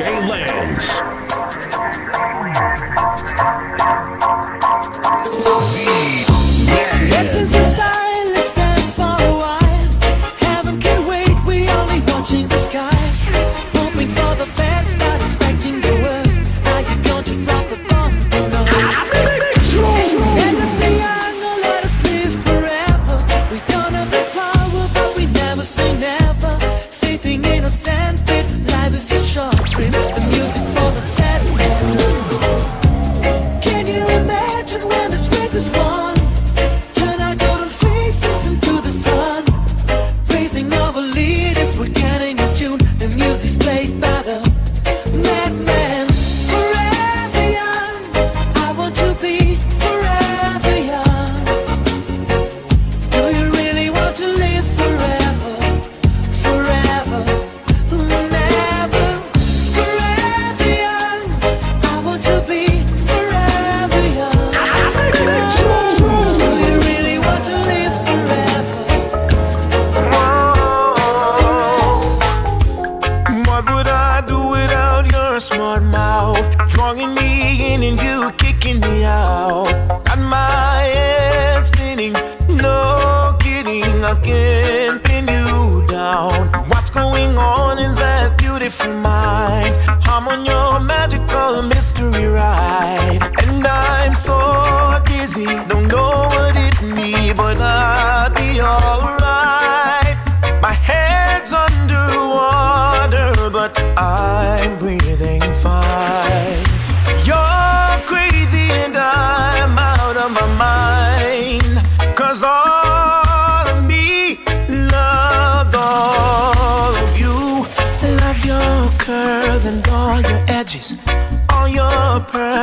DJ Lance.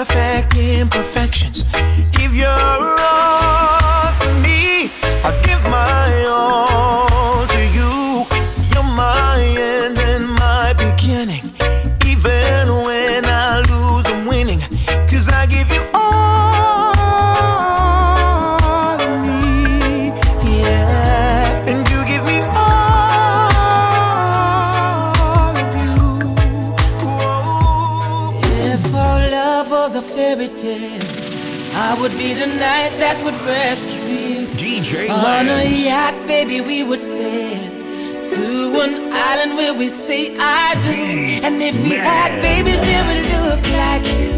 perfect imperfections. a that would rescue you. DJ On a yacht, baby, we would sail to an island where we say I do. And if we had babies, they would look like you.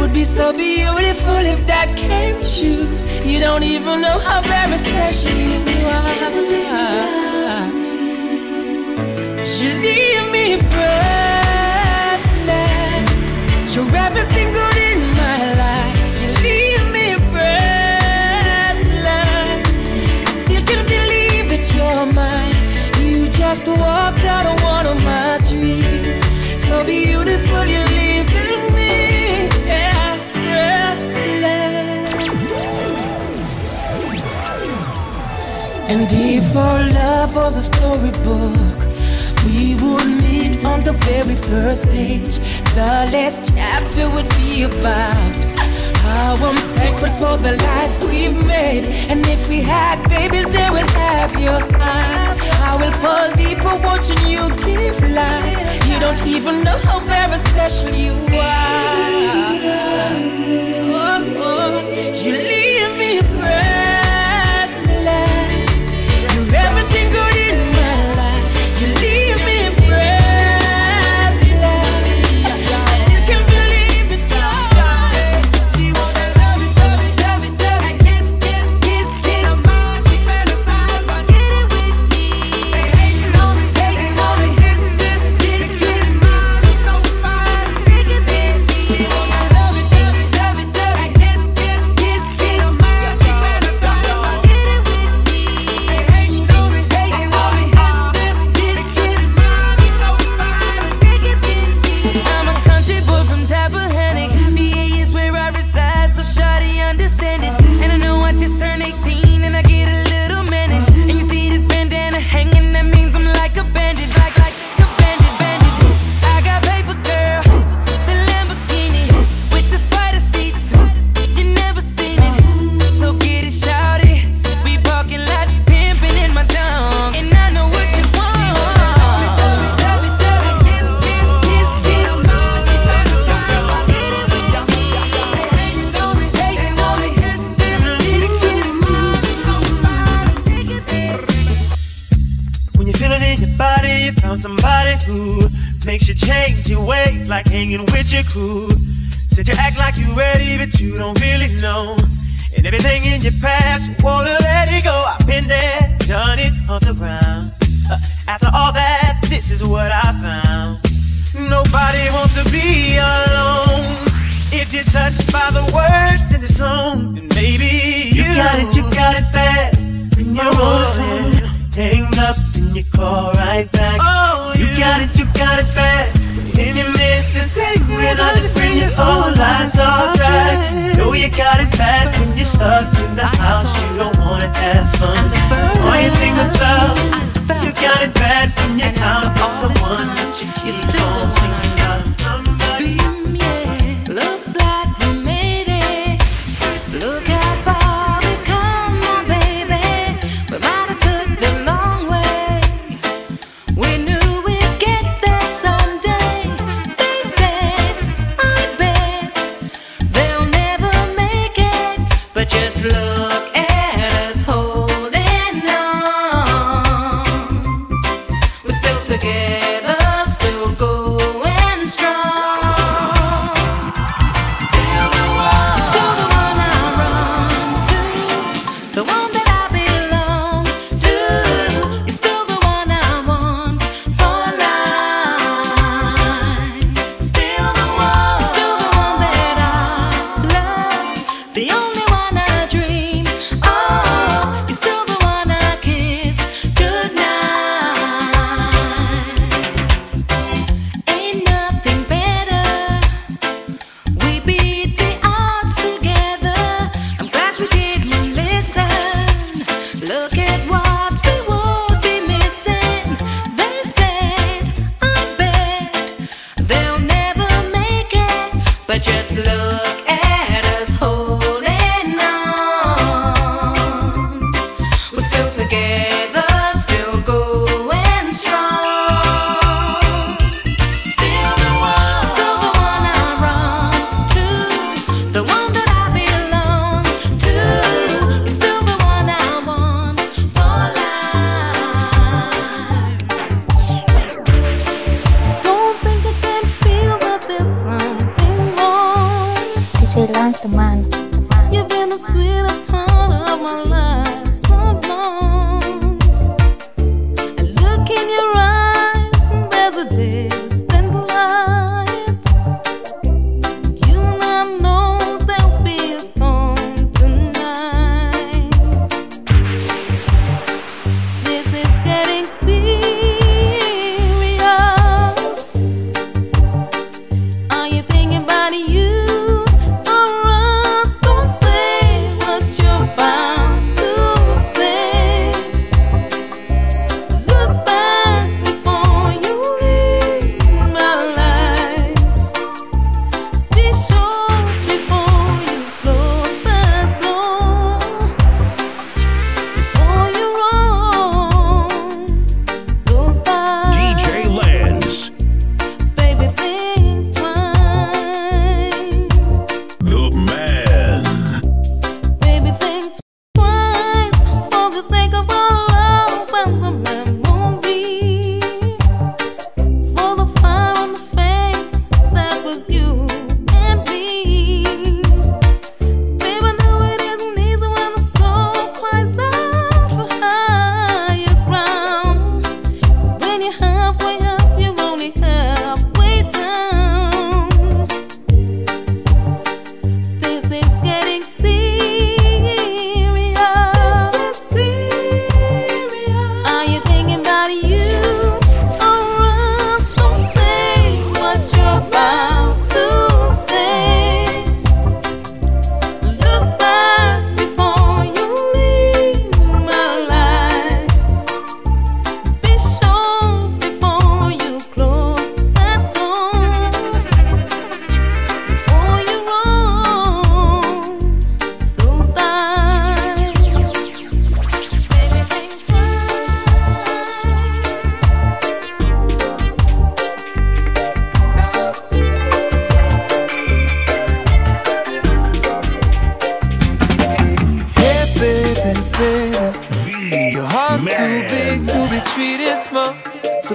Would be so beautiful if that came true. You don't even know how very special you are. You leave me breathless. You're everything good. it's your mind. You just walked out of one of my dreams. So beautiful, you're leaving me. Yeah. And if our love was a storybook. We would meet on the very first page. The last chapter would be about now I'm thankful for the life we've made. And if we had babies, they would have your eyes. I will fall deeper watching you give life. You don't even know how very special you are.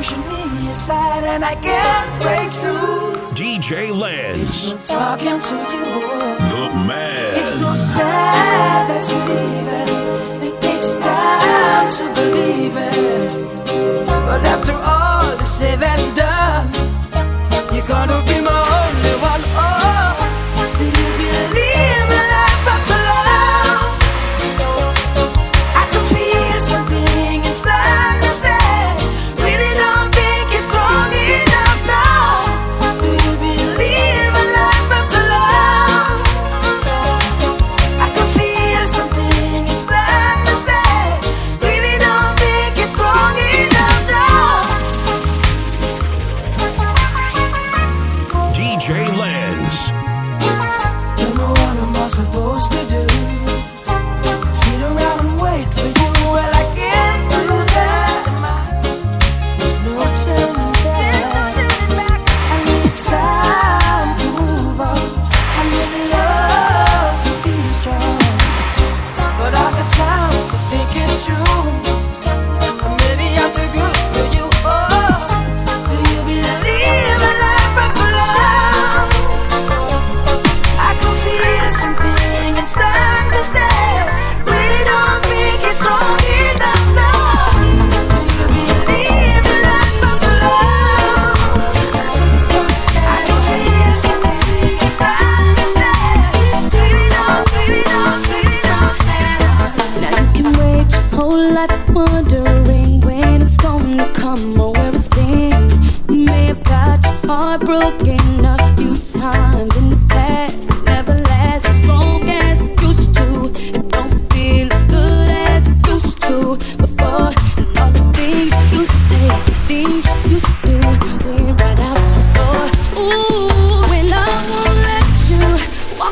pushing me and I can't break through. DJ Lens. Talking to you. The man. It's so sad that you leave leaving. It takes time to believe it. But after all is said and done, you're gonna be my.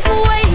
不为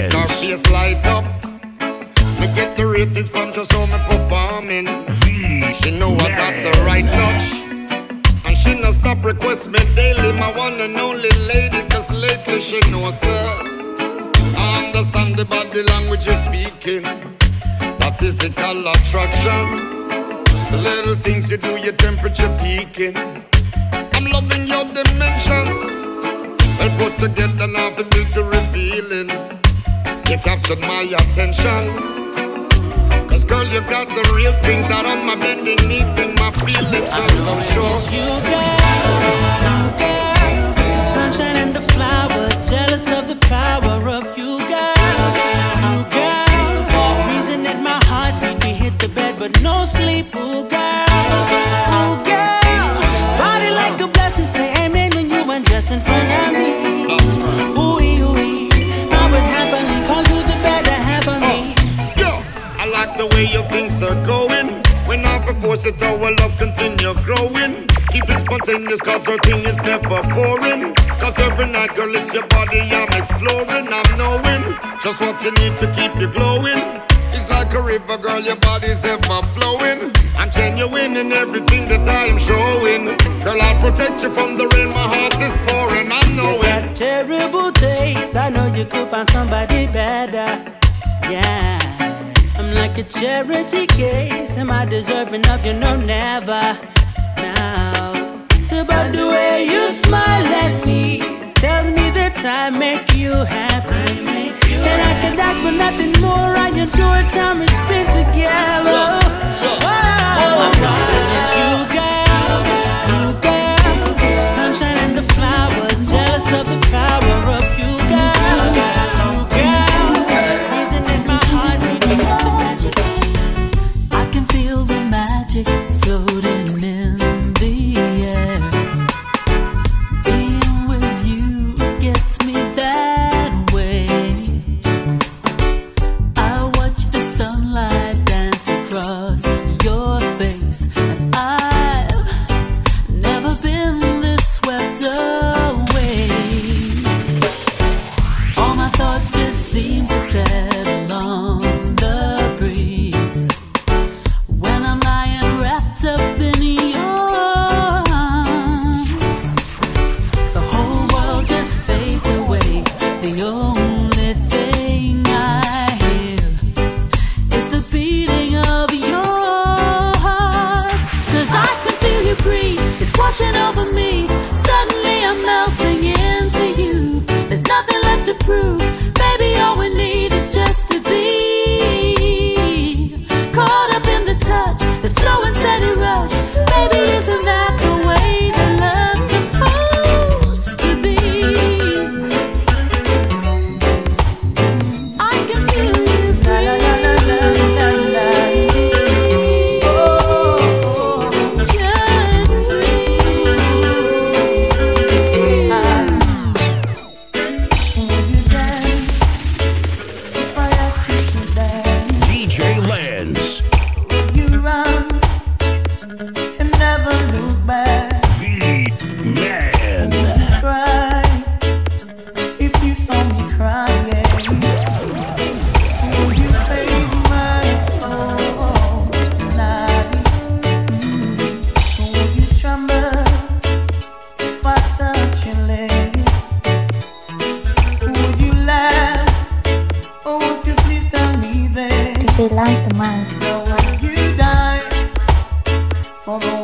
Make our Lens. face light up. Me get the ratings from just how me performing. She know I got the right touch. And she no stop request me daily, my one and only lady. Cause lately she knows her. I understand the body language you're speaking. That physical attraction. The little things you do, your temperature peaking. I'm loving your dimensions. Well put together now the beauty revealing. You captured my attention. Cause girl, you got the real thing that on my bending knee thing. My feelings are so sure. You girl, It spontaneous, cause our thing is never boring. Cause every night, girl, it's your body I'm exploring. I'm knowing just what you need to keep you glowing. It's like a river, girl, your body's ever flowing. I'm genuine in everything that I am showing. Girl, I'll protect you from the rain, my heart is pouring. I know it. That terrible taste. I know you could find somebody better. Yeah. I'm like a charity case. Am I deserving of you? No, never. About the way you smile at me. Tells me that I make you happy. And I could ask for nothing more. I adore time we spent together. Oh, it's you, girl. You, como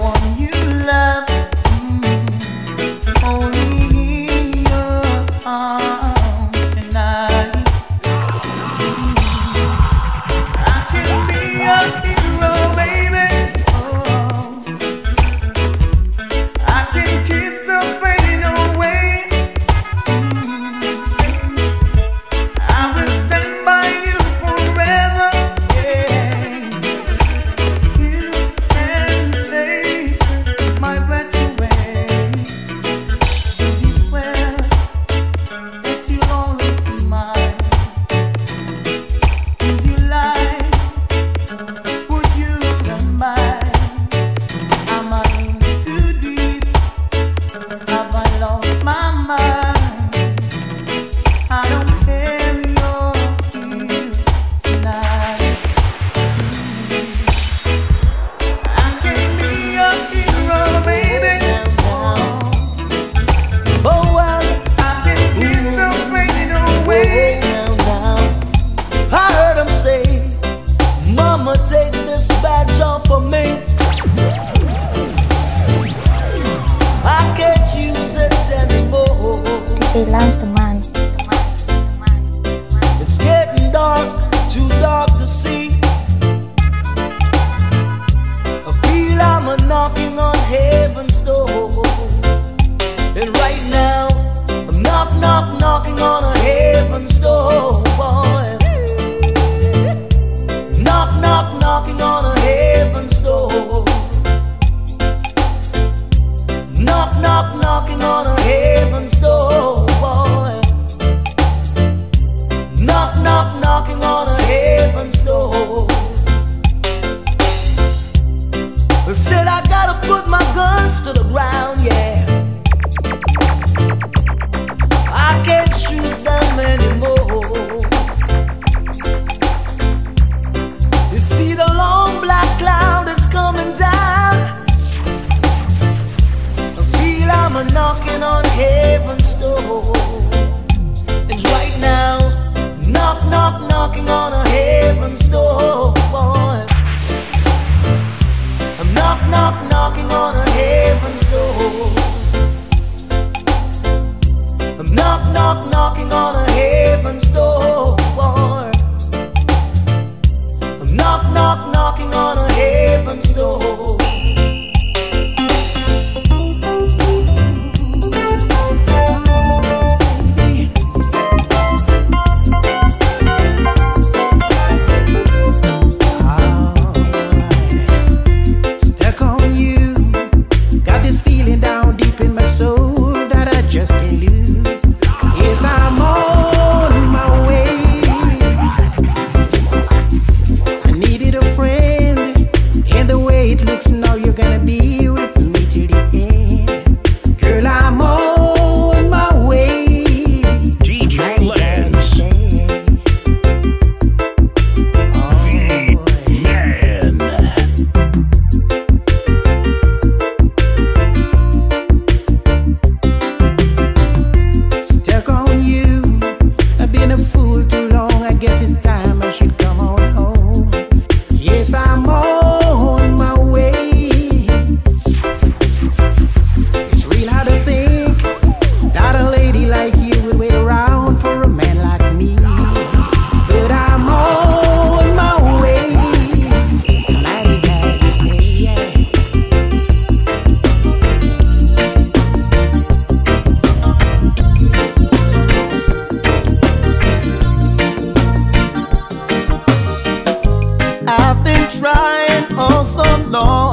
all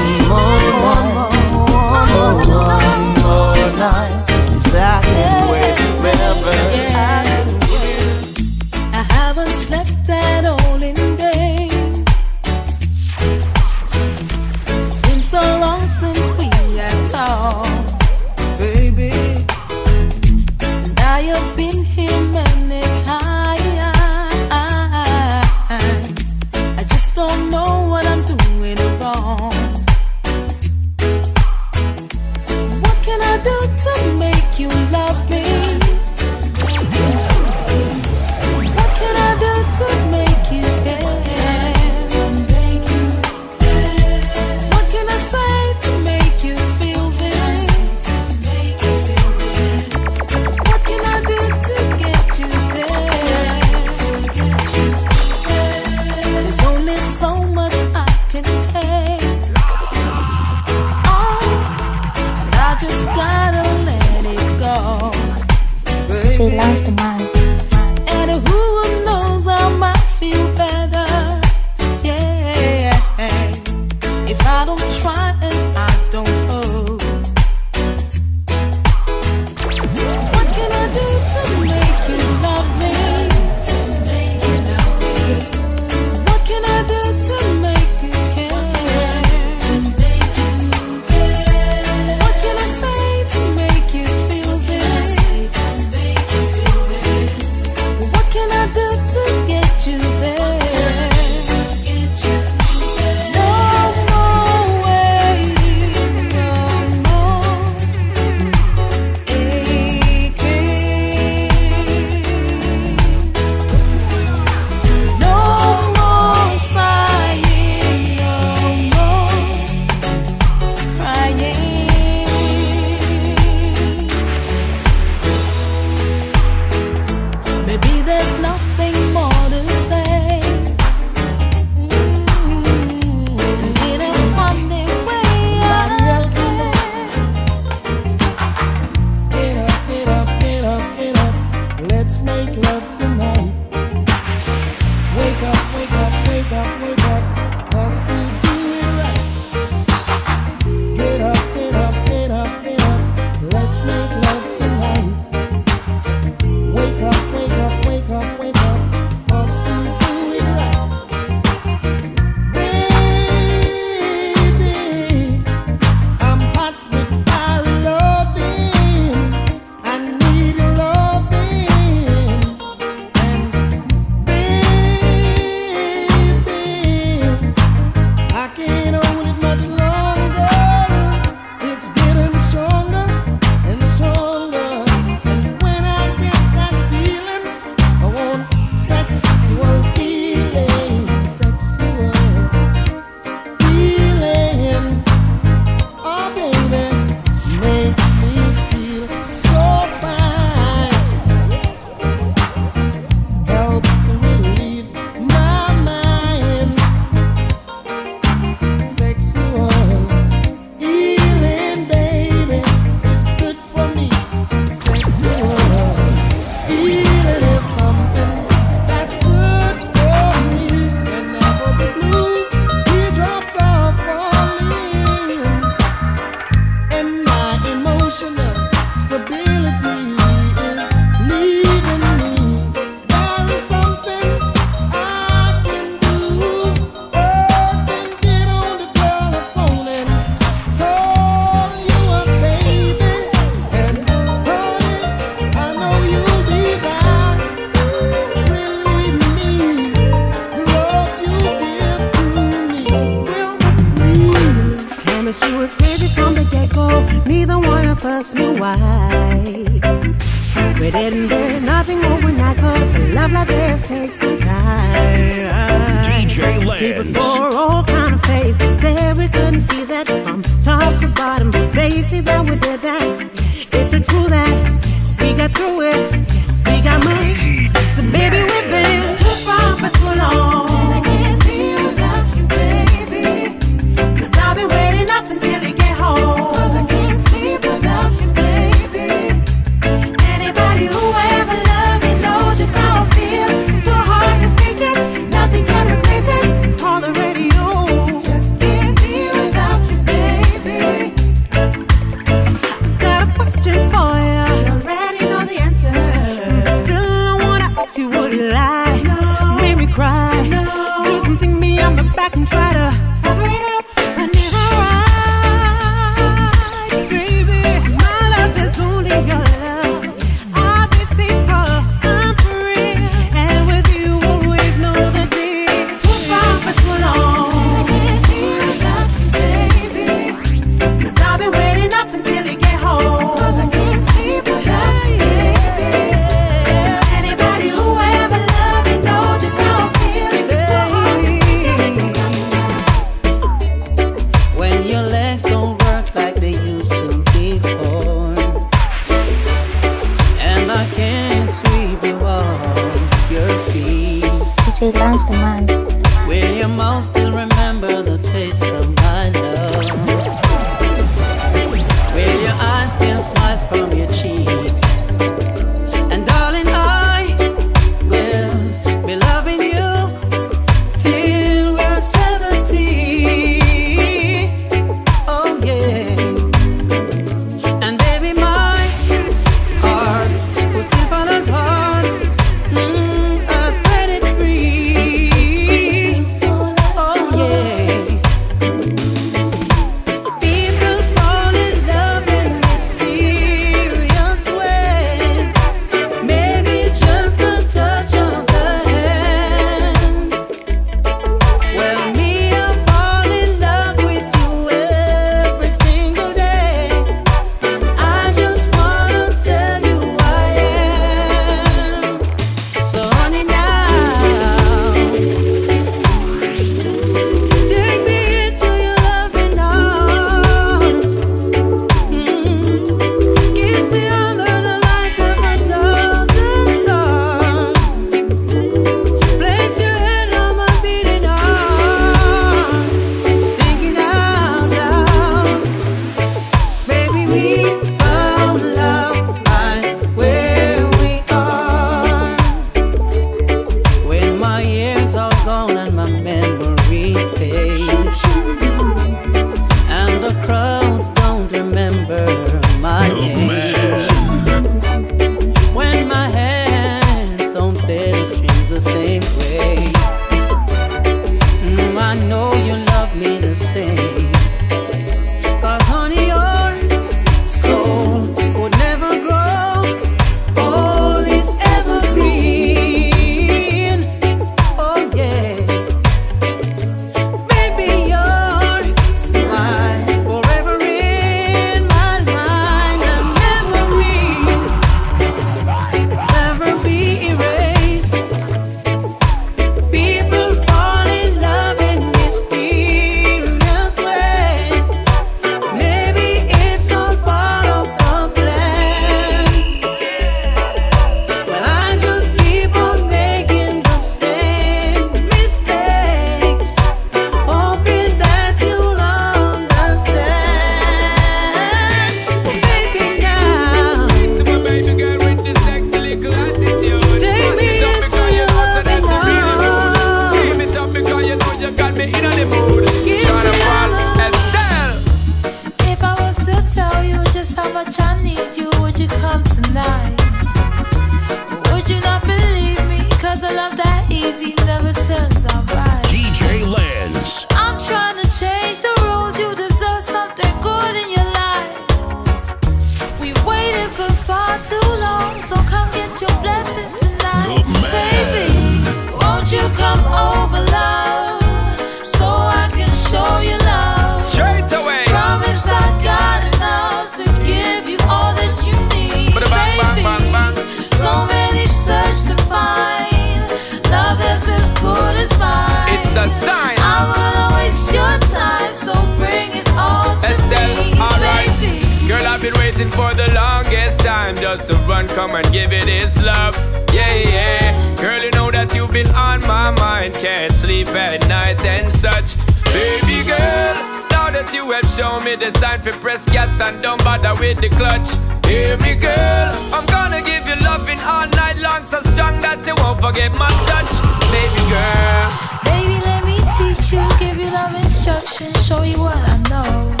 waiting for the longest time just to run, come and give it his love. Yeah, yeah. Girl, you know that you've been on my mind. Can't sleep at night and such. Baby girl, now that you have shown me the sign for press gas and don't bother with the clutch. Hear me, girl. I'm gonna give you loving all night long, so strong that you won't forget my touch. Baby girl. Baby, let me teach you, give you love instructions, show you what I know.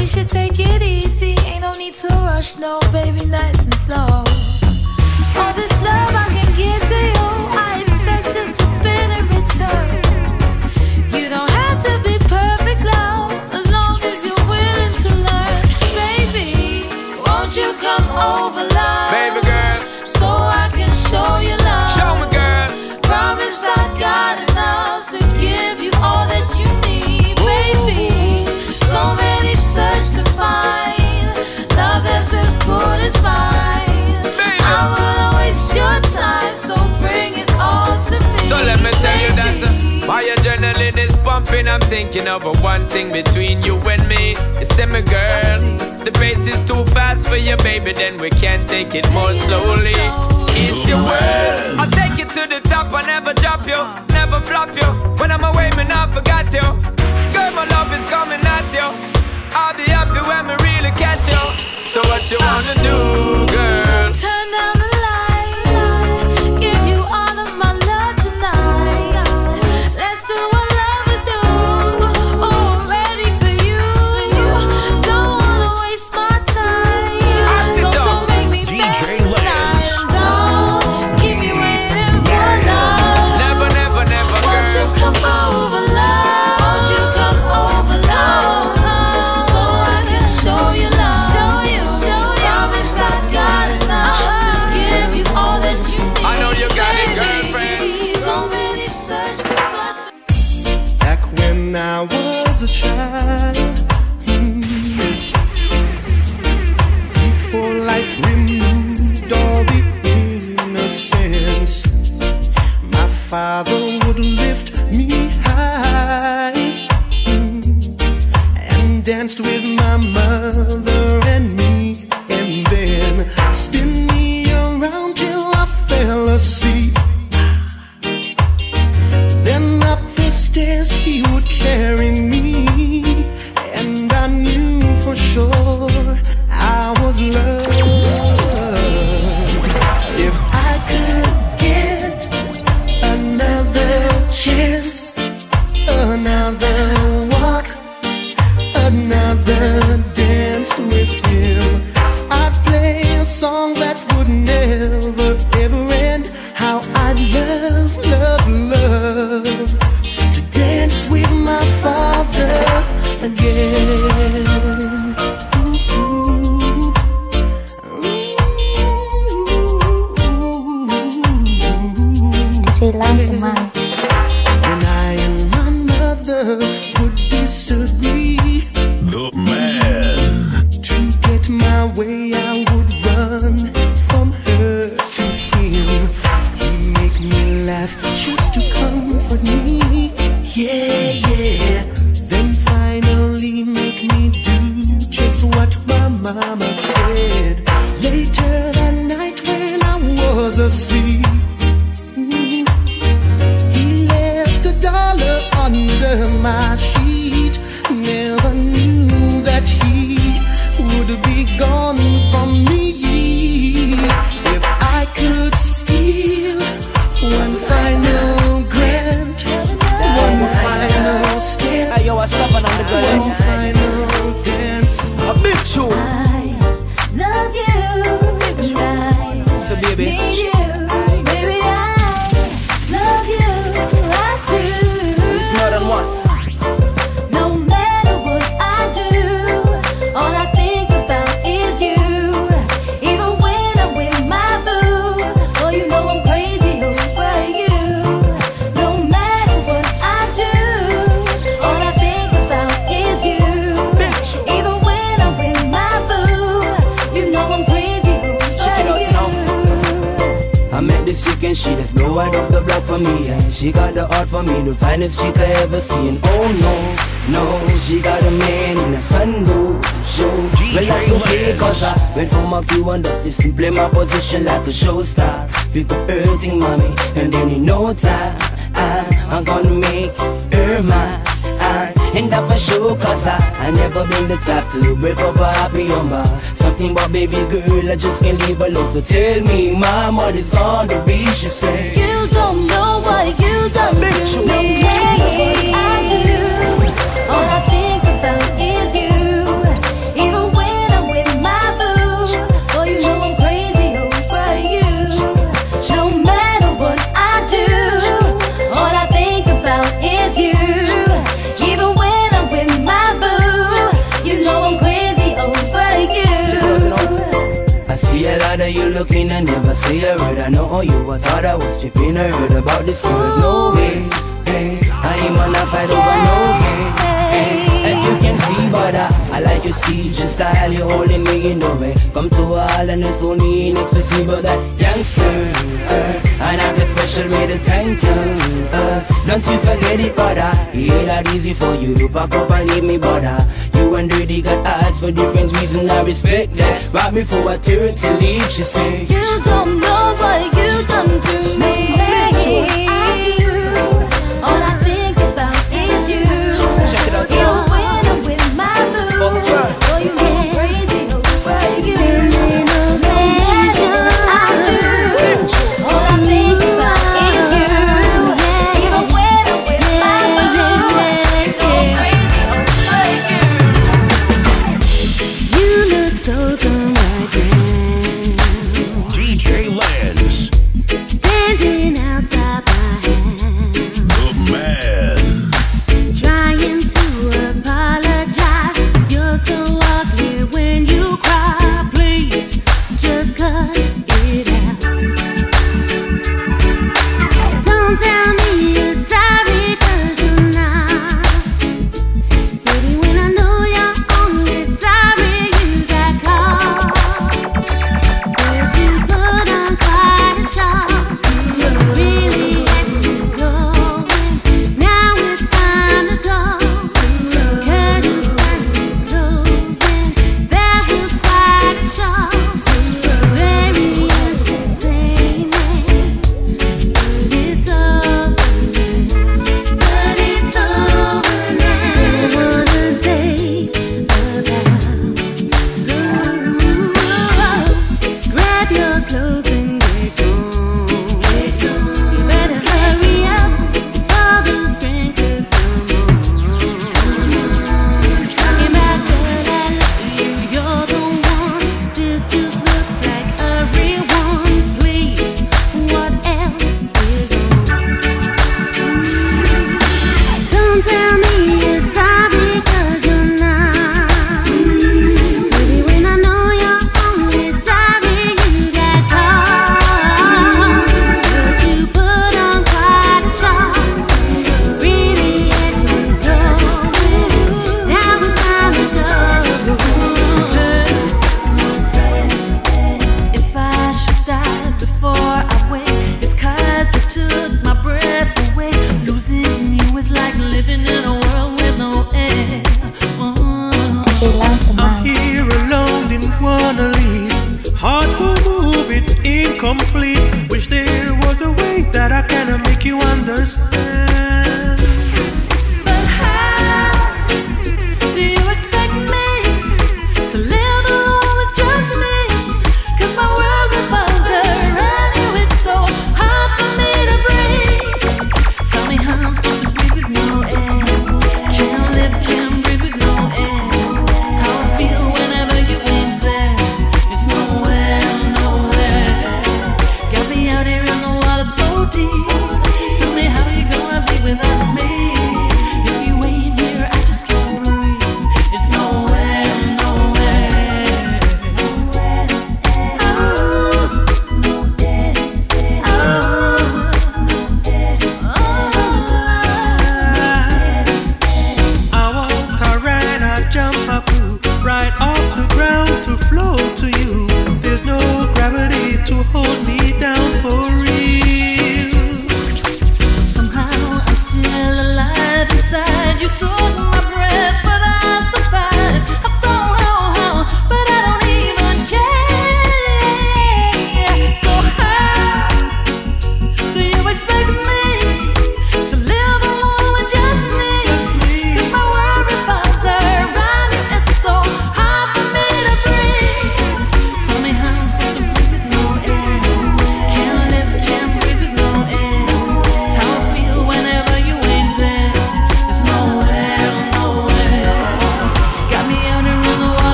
We should take it easy, ain't no need to rush, no, baby, nice and slow. All this love I can give to you, I expect just a bit in return. You don't have to be perfect, love, as long as you're willing to learn. Baby, won't you come over, love? Tell you that uh, my adrenaline is pumping. I'm thinking of a one thing between you and me. You see me, girl. The pace is too fast for you, baby. Then we can't take it more slowly. It's your world. I'll take you to the top. I never drop you, never flop you. When I'm away, me not forgot you. Girl, my love is coming at you. I'll be happy when we really catch you. So what you wanna do, girl? Would. The man. To break up a happy number. Something about baby girl I just can't leave alone. So tell me my mother's on the beach She said You don't know what you done to me. for you. I thought I was tripping, I heard about this Cause no way, hey I ain't wanna fight over no game, hey, hey. As you can see, but I, I like your see Just style you holding me in the way. Come to a hall and it's only inexpensive But that youngster, uh, and I'm the special way to thank you uh, Don't you forget it, brother It ain't that easy for you. To pack up and leave me, brother you and Dirty got eyes for different reasons, I respect that. Right before I tear it to leave, she say You don't know what Check I'm with my boo.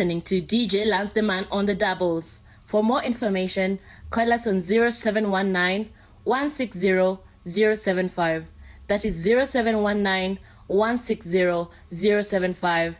listening to DJ Lance the Man on the Doubles. For more information, call us on 0719 160 075. That is 0719 160 075.